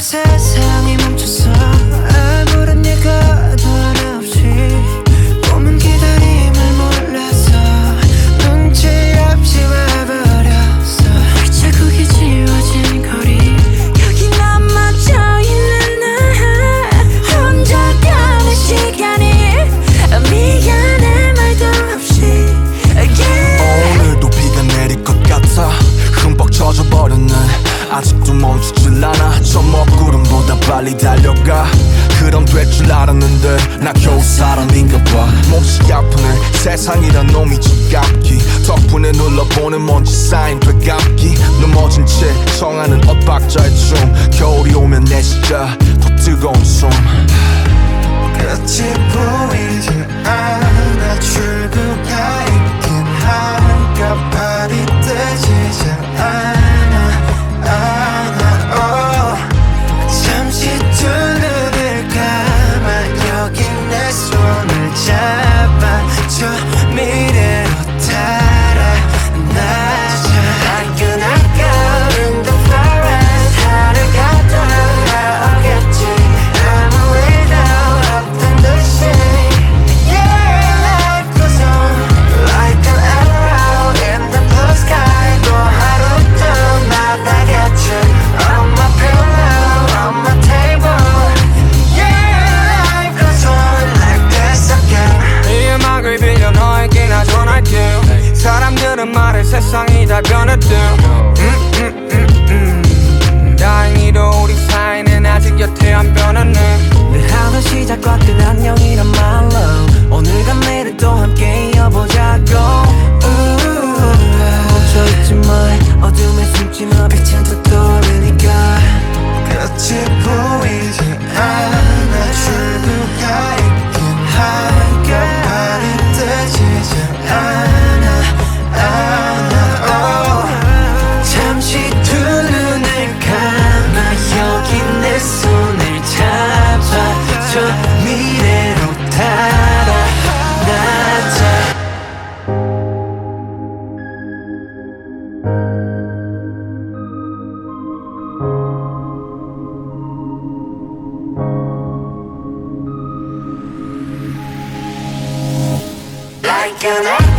사실 빨리 달려가. 그럼 될 줄 알았는데 나 겨우 사람인가 봐 몹시 아프네. 세상이란 놈이 지갑기. 덕분에 눌러보는 먼지 쌓인 되갚기. 넘어진 채 청하는 엇박자의 춤. 겨울이 오면 내 시야 더 뜨거운 숨. 끝이 보이지 않아. gotta do Like an